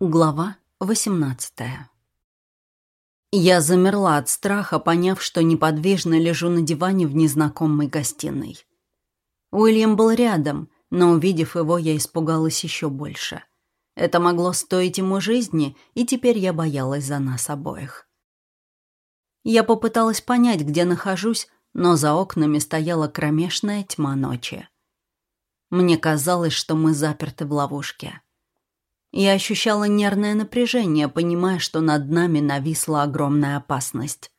Глава 18 Я замерла от страха, поняв, что неподвижно лежу на диване в незнакомой гостиной. Уильям был рядом, но, увидев его, я испугалась еще больше. Это могло стоить ему жизни, и теперь я боялась за нас обоих. Я попыталась понять, где нахожусь, но за окнами стояла кромешная тьма ночи. Мне казалось, что мы заперты в ловушке. Я ощущала нервное напряжение, понимая, что над нами нависла огромная опасность.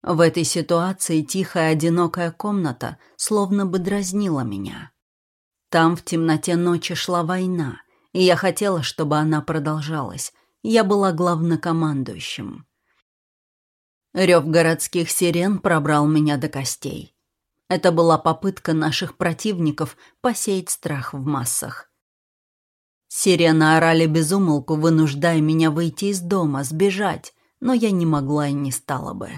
В этой ситуации тихая одинокая комната словно бы дразнила меня. Там в темноте ночи шла война, и я хотела, чтобы она продолжалась. Я была главнокомандующим. Рев городских сирен пробрал меня до костей. Это была попытка наших противников посеять страх в массах. Сирены орали безумолку, вынуждая меня выйти из дома, сбежать, но я не могла и не стала бы.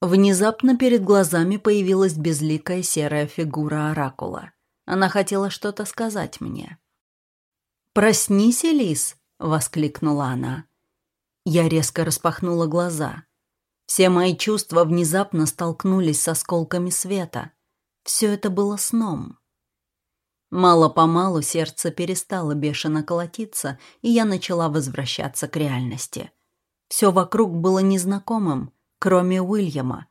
Внезапно перед глазами появилась безликая серая фигура оракула. Она хотела что-то сказать мне. «Проснись, Элис!» — воскликнула она. Я резко распахнула глаза. Все мои чувства внезапно столкнулись с осколками света. Все это было сном. Мало-помалу сердце перестало бешено колотиться, и я начала возвращаться к реальности. Все вокруг было незнакомым, кроме Уильяма.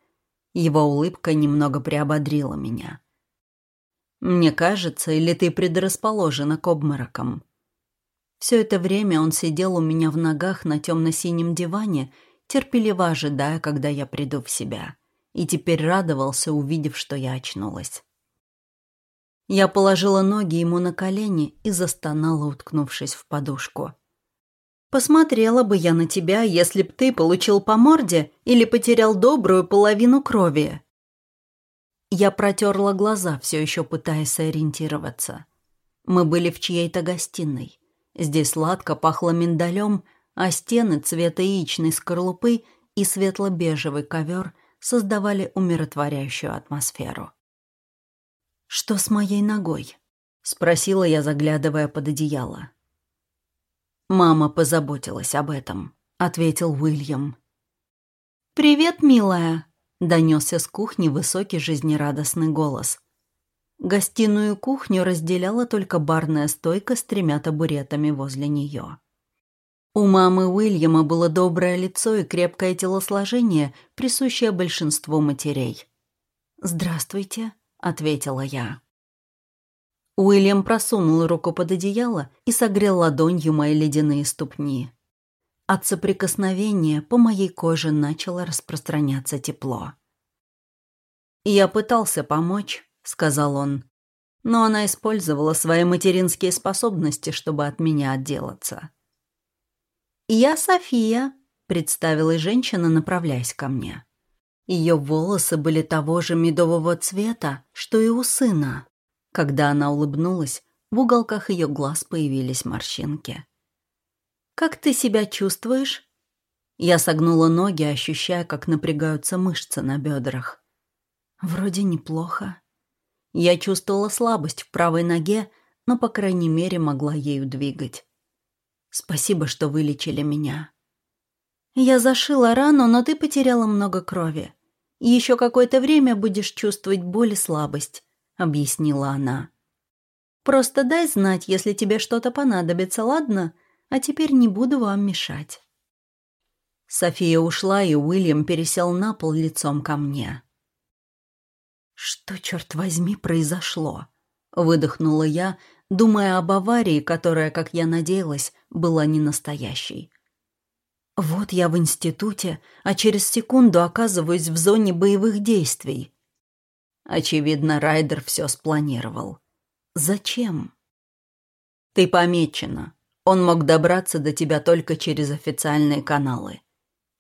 Его улыбка немного приободрила меня. «Мне кажется, или ты предрасположена к обморокам?» Все это время он сидел у меня в ногах на темно-синем диване терпеливо ожидая, когда я приду в себя, и теперь радовался, увидев, что я очнулась. Я положила ноги ему на колени и застонала, уткнувшись в подушку. «Посмотрела бы я на тебя, если б ты получил по морде или потерял добрую половину крови». Я протерла глаза, все еще пытаясь ориентироваться. Мы были в чьей-то гостиной. Здесь сладко пахло миндалем, а стены цвета яичной скорлупы и светло-бежевый ковер создавали умиротворяющую атмосферу. «Что с моей ногой?» — спросила я, заглядывая под одеяло. «Мама позаботилась об этом», — ответил Уильям. «Привет, милая», — донесся с кухни высокий жизнерадостный голос. Гостиную кухню разделяла только барная стойка с тремя табуретами возле нее. У мамы Уильяма было доброе лицо и крепкое телосложение, присущее большинству матерей. «Здравствуйте», — ответила я. Уильям просунул руку под одеяло и согрел ладонью мои ледяные ступни. От соприкосновения по моей коже начало распространяться тепло. «Я пытался помочь», — сказал он, но она использовала свои материнские способности, чтобы от меня отделаться. «Я София», — представилась женщина, направляясь ко мне. Ее волосы были того же медового цвета, что и у сына. Когда она улыбнулась, в уголках ее глаз появились морщинки. «Как ты себя чувствуешь?» Я согнула ноги, ощущая, как напрягаются мышцы на бедрах. Вроде неплохо. Я чувствовала слабость в правой ноге, но, по крайней мере, могла ею двигать. Спасибо, что вылечили меня. Я зашила рану, но ты потеряла много крови. Еще какое-то время будешь чувствовать боль и слабость, объяснила она. Просто дай знать, если тебе что-то понадобится, ладно? А теперь не буду вам мешать. София ушла, и Уильям пересел на пол лицом ко мне. «Что, черт возьми, произошло?» — выдохнула я, думая об аварии, которая, как я надеялась, была не настоящей. Вот я в институте, а через секунду оказываюсь в зоне боевых действий. Очевидно, Райдер все спланировал. Зачем? Ты помечена. Он мог добраться до тебя только через официальные каналы.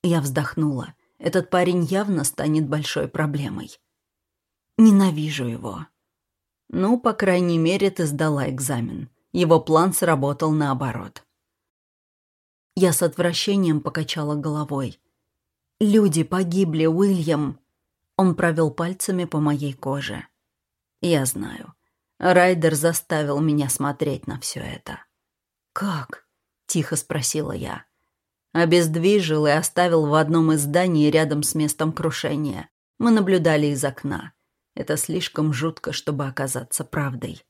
Я вздохнула. Этот парень явно станет большой проблемой. Ненавижу его. Ну, по крайней мере, ты сдала экзамен. Его план сработал наоборот. Я с отвращением покачала головой. «Люди погибли, Уильям!» Он провел пальцами по моей коже. «Я знаю. Райдер заставил меня смотреть на все это». «Как? тихо спросила я. Обездвижил и оставил в одном из зданий рядом с местом крушения. Мы наблюдали из окна. Это слишком жутко, чтобы оказаться правдой.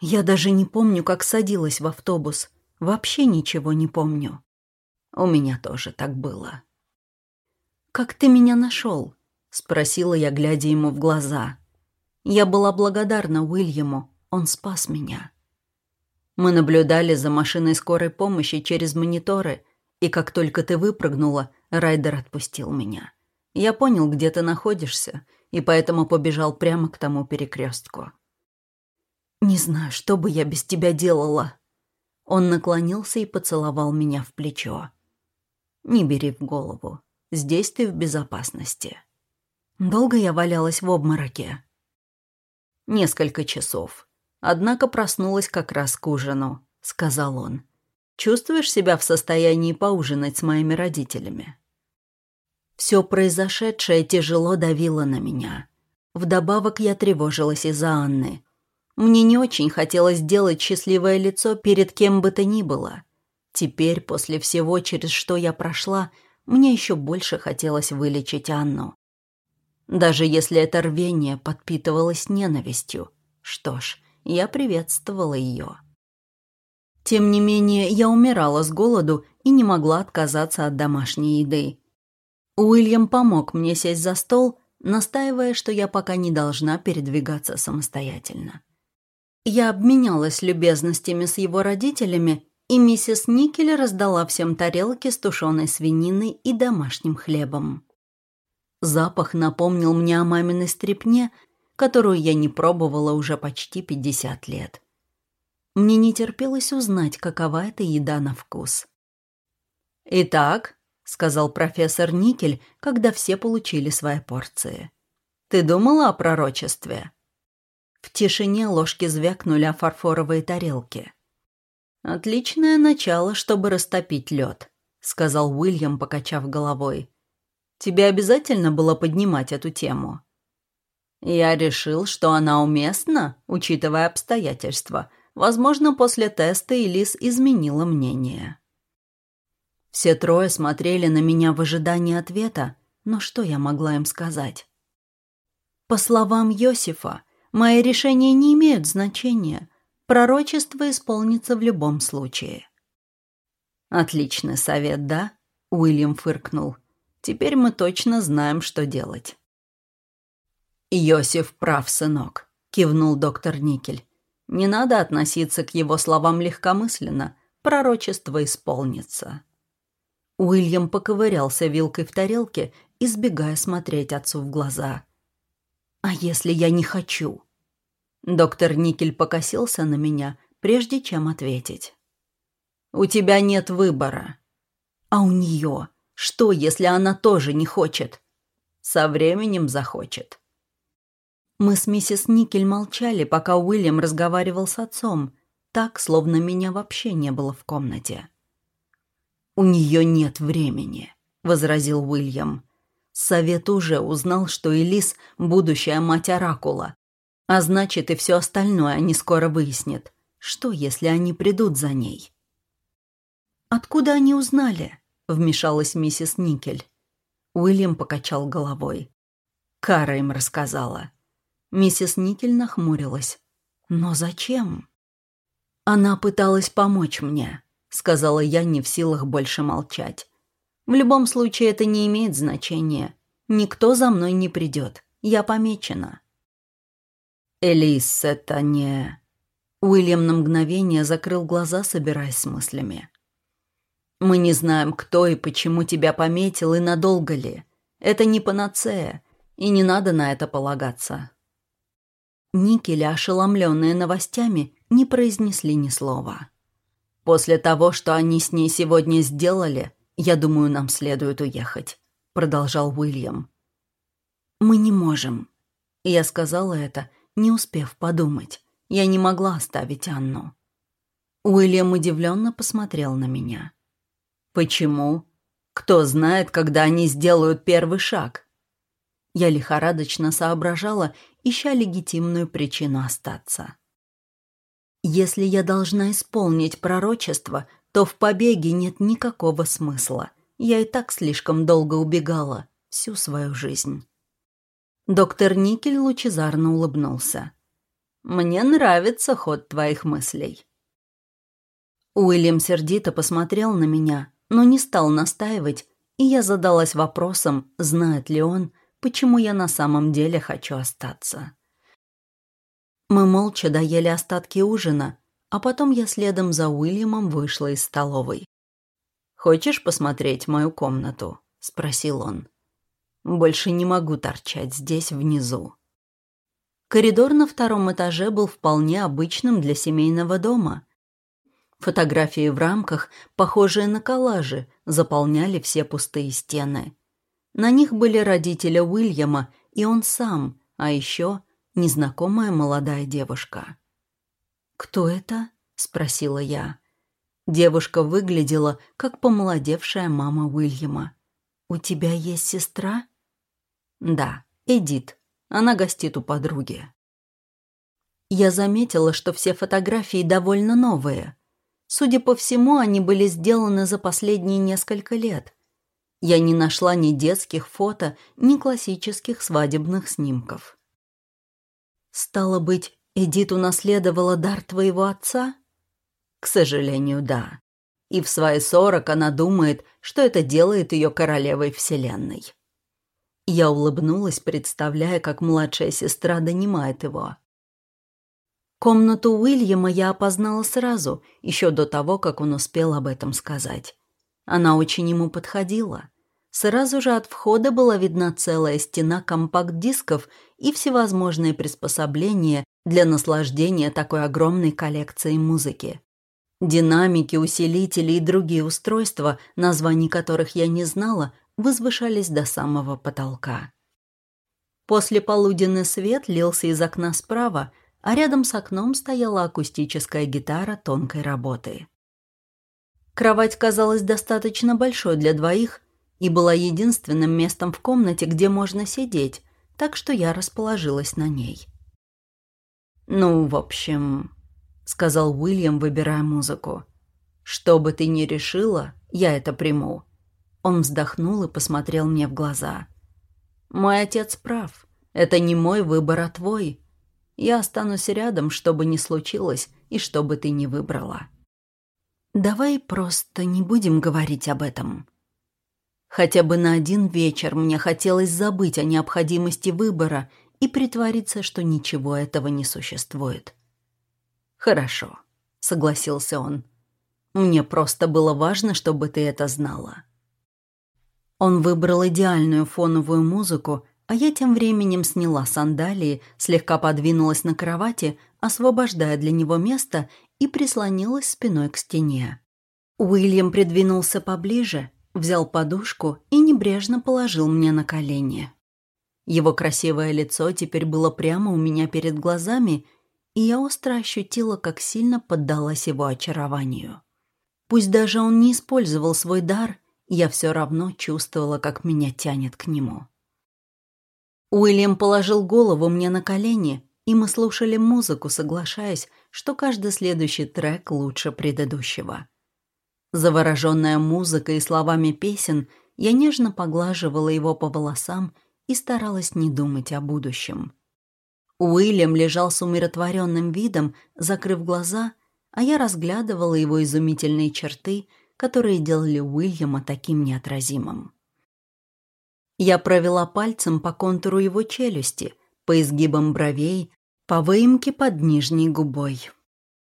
Я даже не помню, как садилась в автобус. Вообще ничего не помню. У меня тоже так было. «Как ты меня нашел?» — спросила я, глядя ему в глаза. Я была благодарна Уильяму, он спас меня. Мы наблюдали за машиной скорой помощи через мониторы, и как только ты выпрыгнула, Райдер отпустил меня. Я понял, где ты находишься, и поэтому побежал прямо к тому перекрестку. «Не знаю, что бы я без тебя делала». Он наклонился и поцеловал меня в плечо. «Не бери в голову. Здесь ты в безопасности». Долго я валялась в обмороке. Несколько часов. Однако проснулась как раз к ужину, сказал он. Чувствуешь себя в состоянии поужинать с моими родителями? Все произошедшее тяжело давило на меня. Вдобавок я тревожилась из-за Анны. Мне не очень хотелось сделать счастливое лицо перед кем бы то ни было. Теперь, после всего, через что я прошла, мне еще больше хотелось вылечить Анну. Даже если это рвение подпитывалось ненавистью. Что ж, я приветствовала ее. Тем не менее, я умирала с голоду и не могла отказаться от домашней еды. Уильям помог мне сесть за стол, настаивая, что я пока не должна передвигаться самостоятельно. Я обменялась любезностями с его родителями, и миссис Никель раздала всем тарелки с тушеной свининой и домашним хлебом. Запах напомнил мне о маминой стрепне, которую я не пробовала уже почти 50 лет. Мне не терпелось узнать, какова эта еда на вкус. «Итак», — сказал профессор Никель, когда все получили свои порции, — «ты думала о пророчестве?» В тишине ложки звякнули о фарфоровые тарелки. «Отличное начало, чтобы растопить лед», — сказал Уильям, покачав головой. Тебе обязательно было поднимать эту тему?» Я решил, что она уместна, учитывая обстоятельства. Возможно, после теста Элис изменила мнение. Все трое смотрели на меня в ожидании ответа, но что я могла им сказать? По словам Йосифа, мои решения не имеют значения. Пророчество исполнится в любом случае. «Отличный совет, да?» — Уильям фыркнул. Теперь мы точно знаем, что делать». «Йосиф прав, сынок», — кивнул доктор Никель. «Не надо относиться к его словам легкомысленно. Пророчество исполнится». Уильям поковырялся вилкой в тарелке, избегая смотреть отцу в глаза. «А если я не хочу?» Доктор Никель покосился на меня, прежде чем ответить. «У тебя нет выбора». «А у нее?» Что, если она тоже не хочет? Со временем захочет. Мы с миссис Никель молчали, пока Уильям разговаривал с отцом, так, словно меня вообще не было в комнате. «У нее нет времени», — возразил Уильям. Совет уже узнал, что Элис — будущая мать Оракула. А значит, и все остальное они скоро выяснят. Что, если они придут за ней? «Откуда они узнали?» — вмешалась миссис Никель. Уильям покачал головой. Кара им рассказала. Миссис Никель нахмурилась. «Но зачем?» «Она пыталась помочь мне», — сказала я, не в силах больше молчать. «В любом случае это не имеет значения. Никто за мной не придет. Я помечена». «Элис, это не...» Уильям на мгновение закрыл глаза, собираясь с мыслями. Мы не знаем, кто и почему тебя пометил и надолго ли. Это не панацея, и не надо на это полагаться». Никеля, ошеломленные новостями, не произнесли ни слова. «После того, что они с ней сегодня сделали, я думаю, нам следует уехать», — продолжал Уильям. «Мы не можем». Я сказала это, не успев подумать. Я не могла оставить Анну. Уильям удивленно посмотрел на меня. Почему? Кто знает, когда они сделают первый шаг? Я лихорадочно соображала, ища легитимную причину остаться. Если я должна исполнить пророчество, то в побеге нет никакого смысла. Я и так слишком долго убегала, всю свою жизнь. Доктор Никель лучезарно улыбнулся. «Мне нравится ход твоих мыслей». Уильям сердито посмотрел на меня, но не стал настаивать, и я задалась вопросом, знает ли он, почему я на самом деле хочу остаться. Мы молча доели остатки ужина, а потом я следом за Уильямом вышла из столовой. «Хочешь посмотреть мою комнату?» — спросил он. «Больше не могу торчать здесь внизу». Коридор на втором этаже был вполне обычным для семейного дома. Фотографии в рамках, похожие на коллажи, заполняли все пустые стены. На них были родители Уильяма и он сам, а еще незнакомая молодая девушка. «Кто это?» — спросила я. Девушка выглядела, как помолодевшая мама Уильяма. «У тебя есть сестра?» «Да, Эдит. Она гостит у подруги». Я заметила, что все фотографии довольно новые. Судя по всему, они были сделаны за последние несколько лет. Я не нашла ни детских фото, ни классических свадебных снимков. «Стало быть, Эдит унаследовала дар твоего отца?» К сожалению, да. И в свои сорок она думает, что это делает ее королевой вселенной. Я улыбнулась, представляя, как младшая сестра донимает его. Комнату Уильяма я опознала сразу, еще до того, как он успел об этом сказать. Она очень ему подходила. Сразу же от входа была видна целая стена компакт-дисков и всевозможные приспособления для наслаждения такой огромной коллекцией музыки. Динамики, усилители и другие устройства, названий которых я не знала, возвышались до самого потолка. После полуденный свет лился из окна справа, а рядом с окном стояла акустическая гитара тонкой работы. Кровать казалась достаточно большой для двоих и была единственным местом в комнате, где можно сидеть, так что я расположилась на ней. «Ну, в общем, сказал Уильям, выбирая музыку. «Что бы ты ни решила, я это приму». Он вздохнул и посмотрел мне в глаза. «Мой отец прав. Это не мой выбор, а твой. Я останусь рядом, что бы ни случилось и что бы ты ни выбрала». «Давай просто не будем говорить об этом». Хотя бы на один вечер мне хотелось забыть о необходимости выбора и притвориться, что ничего этого не существует. «Хорошо», — согласился он. «Мне просто было важно, чтобы ты это знала». Он выбрал идеальную фоновую музыку, а я тем временем сняла сандалии, слегка подвинулась на кровати, освобождая для него место и прислонилась спиной к стене. Уильям придвинулся поближе, взял подушку и небрежно положил мне на колени. Его красивое лицо теперь было прямо у меня перед глазами, и я остро ощутила, как сильно поддалась его очарованию. Пусть даже он не использовал свой дар, я все равно чувствовала, как меня тянет к нему. Уильям положил голову мне на колени, и мы слушали музыку, соглашаясь, что каждый следующий трек лучше предыдущего. Завороженная музыкой и словами песен, я нежно поглаживала его по волосам и старалась не думать о будущем. Уильям лежал с умиротворенным видом, закрыв глаза, а я разглядывала его изумительные черты, которые делали Уильяма таким неотразимым. Я провела пальцем по контуру его челюсти, по изгибам бровей, по выемке под нижней губой.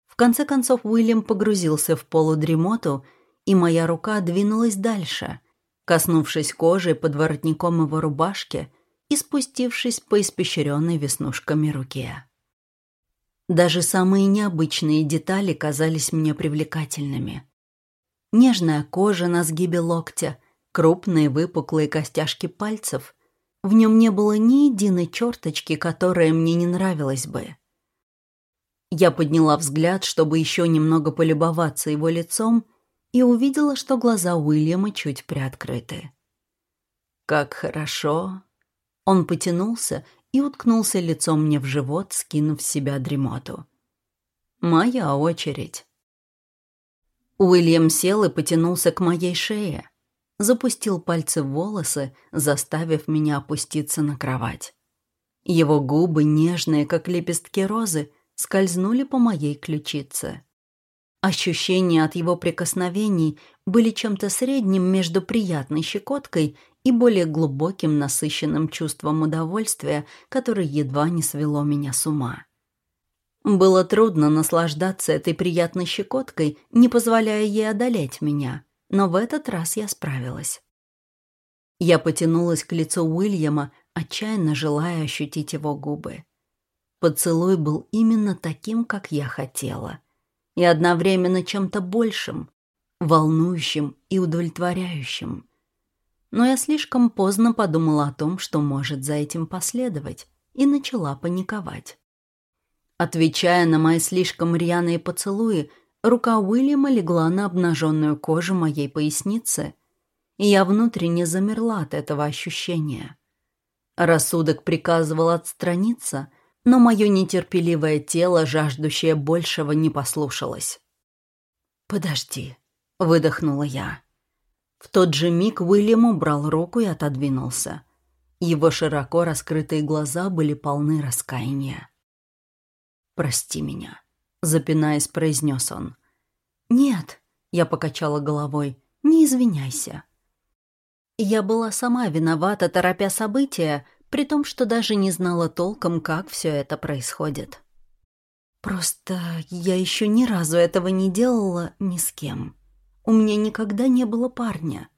В конце концов Уильям погрузился в полудремоту, и моя рука двинулась дальше, коснувшись кожи под воротником его рубашки — и спустившись по испещренной веснушками руке. Даже самые необычные детали казались мне привлекательными. Нежная кожа на сгибе локтя, крупные выпуклые костяшки пальцев. В нем не было ни единой черточки, которая мне не нравилась бы. Я подняла взгляд, чтобы еще немного полюбоваться его лицом, и увидела, что глаза Уильяма чуть приоткрыты. «Как хорошо, он потянулся и уткнулся лицом мне в живот, скинув с себя дремоту. «Моя очередь». Уильям сел и потянулся к моей шее. Запустил пальцы в волосы, заставив меня опуститься на кровать. Его губы, нежные, как лепестки розы, скользнули по моей ключице. Ощущения от его прикосновений были чем-то средним между приятной щекоткой и более глубоким насыщенным чувством удовольствия, которое едва не свело меня с ума. Было трудно наслаждаться этой приятной щекоткой, не позволяя ей одолеть меня, но в этот раз я справилась. Я потянулась к лицу Уильяма, отчаянно желая ощутить его губы. Поцелуй был именно таким, как я хотела и одновременно чем-то большим, волнующим и удовлетворяющим. Но я слишком поздно подумала о том, что может за этим последовать, и начала паниковать. Отвечая на мои слишком рьяные поцелуи, рука Уильяма легла на обнаженную кожу моей поясницы, и я внутренне замерла от этого ощущения. Рассудок приказывал отстраниться — но мое нетерпеливое тело, жаждущее большего, не послушалось. «Подожди», — выдохнула я. В тот же миг Уильям убрал руку и отодвинулся. Его широко раскрытые глаза были полны раскаяния. «Прости меня», — запинаясь, произнес он. «Нет», — я покачала головой, — «не извиняйся». Я была сама виновата, торопя события, при том, что даже не знала толком, как все это происходит. Просто я еще ни разу этого не делала ни с кем. У меня никогда не было парня.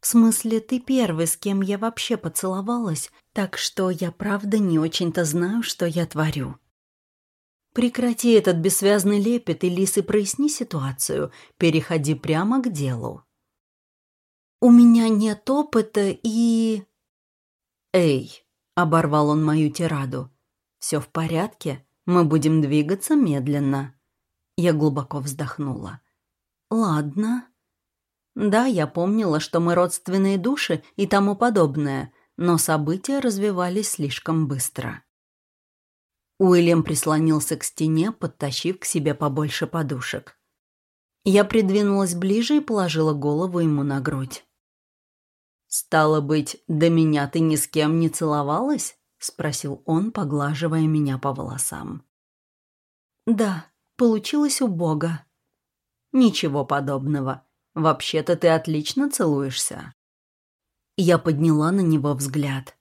В смысле, ты первый, с кем я вообще поцеловалась, так что я правда не очень-то знаю, что я творю. Прекрати этот бессвязный лепет, и Лисы, проясни ситуацию, переходи прямо к делу. У меня нет опыта и... Эй, Оборвал он мою тираду. «Все в порядке? Мы будем двигаться медленно». Я глубоко вздохнула. «Ладно». Да, я помнила, что мы родственные души и тому подобное, но события развивались слишком быстро. Уильям прислонился к стене, подтащив к себе побольше подушек. Я придвинулась ближе и положила голову ему на грудь. «Стало быть, до меня ты ни с кем не целовалась?» — спросил он, поглаживая меня по волосам. «Да, получилось у Бога». «Ничего подобного. Вообще-то ты отлично целуешься». Я подняла на него взгляд.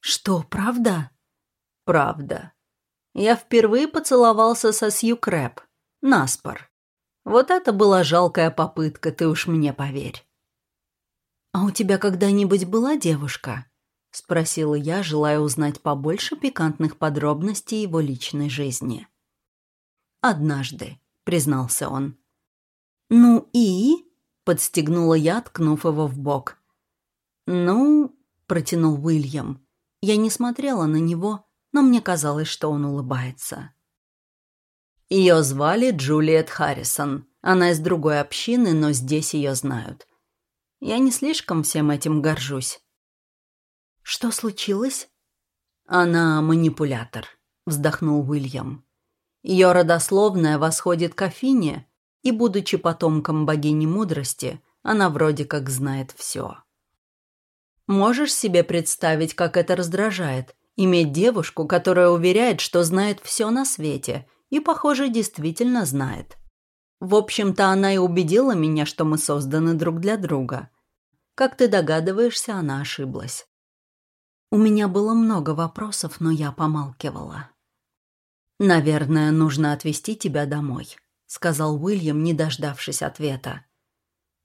«Что, правда?» «Правда. Я впервые поцеловался со Сью Крэп. Наспор. Вот это была жалкая попытка, ты уж мне поверь». «А у тебя когда-нибудь была девушка?» — спросила я, желая узнать побольше пикантных подробностей его личной жизни. «Однажды», — признался он. «Ну и?» — подстегнула я, ткнув его в бок. «Ну...» — протянул Уильям. Я не смотрела на него, но мне казалось, что он улыбается. Ее звали Джулиет Харрисон. Она из другой общины, но здесь ее знают. Я не слишком всем этим горжусь. Что случилось? Она манипулятор, вздохнул Уильям. Ее родословная восходит к Афине, и, будучи потомком богини мудрости, она вроде как знает все. Можешь себе представить, как это раздражает, иметь девушку, которая уверяет, что знает все на свете, и, похоже, действительно знает. В общем-то, она и убедила меня, что мы созданы друг для друга. Как ты догадываешься, она ошиблась. У меня было много вопросов, но я помалкивала. «Наверное, нужно отвезти тебя домой», — сказал Уильям, не дождавшись ответа.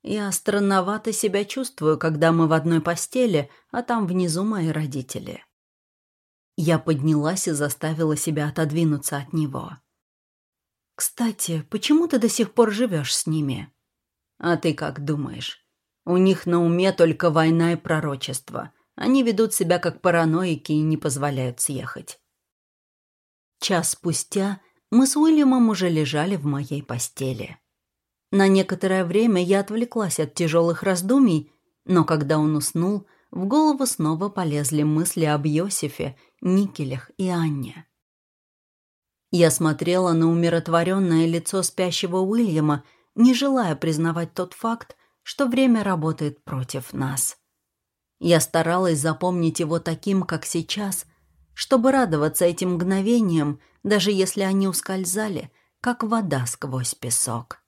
«Я странновато себя чувствую, когда мы в одной постели, а там внизу мои родители». Я поднялась и заставила себя отодвинуться от него. «Кстати, почему ты до сих пор живешь с ними?» «А ты как думаешь? У них на уме только война и пророчество. Они ведут себя как параноики и не позволяют съехать». Час спустя мы с Уильямом уже лежали в моей постели. На некоторое время я отвлеклась от тяжелых раздумий, но когда он уснул, в голову снова полезли мысли об Йосифе, Никелях и Анне. Я смотрела на умиротворенное лицо спящего Уильяма, не желая признавать тот факт, что время работает против нас. Я старалась запомнить его таким, как сейчас, чтобы радоваться этим мгновениям, даже если они ускользали, как вода сквозь песок.